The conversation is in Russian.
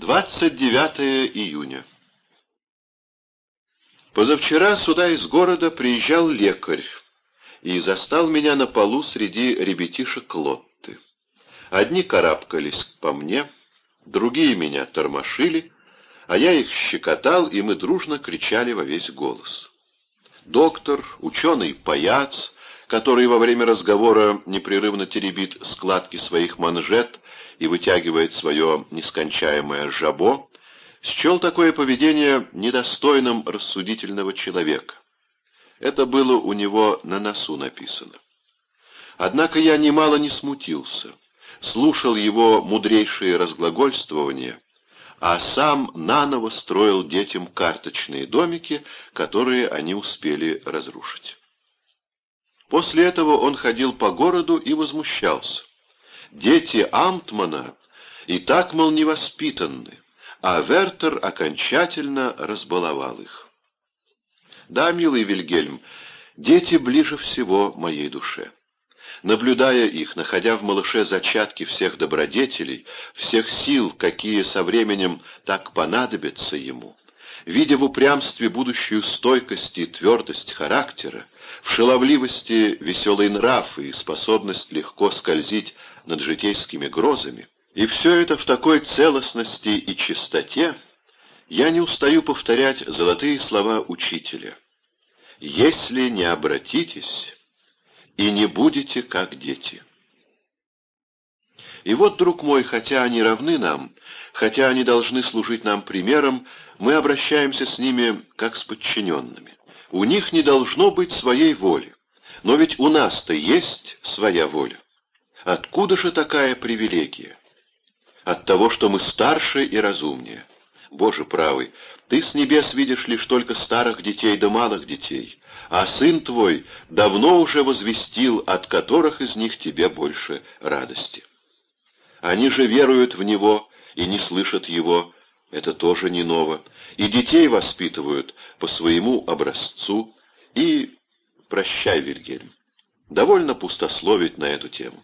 29 июня. Позавчера сюда из города приезжал лекарь и застал меня на полу среди ребятишек Лотты. Одни карабкались по мне, другие меня тормошили, а я их щекотал, и мы дружно кричали во весь голос. Доктор, ученый-паяц, который во время разговора непрерывно теребит складки своих манжет и вытягивает свое нескончаемое жабо, счел такое поведение недостойным рассудительного человека. Это было у него на носу написано. Однако я немало не смутился, слушал его мудрейшие разглагольствования, а сам наново строил детям карточные домики, которые они успели разрушить. После этого он ходил по городу и возмущался. Дети Амтмана и так, мол, невоспитанны, а Вертер окончательно разбаловал их. Да, милый Вильгельм, дети ближе всего моей душе. Наблюдая их, находя в малыше зачатки всех добродетелей, всех сил, какие со временем так понадобятся ему, видя в упрямстве будущую стойкость и твердость характера, в шаловливости веселый нрав и способность легко скользить над житейскими грозами, и все это в такой целостности и чистоте, я не устаю повторять золотые слова учителя. «Если не обратитесь и не будете как дети». И вот, друг мой, хотя они равны нам, хотя они должны служить нам примером, мы обращаемся с ними как с подчиненными. У них не должно быть своей воли. Но ведь у нас-то есть своя воля. Откуда же такая привилегия? От того, что мы старше и разумнее. Боже правый, ты с небес видишь лишь только старых детей да малых детей, а сын твой давно уже возвестил, от которых из них тебе больше радости. Они же веруют в Него и не слышат Его, это тоже не ново, и детей воспитывают по своему образцу, и... Прощай, Вильгельм. Довольно пустословить на эту тему.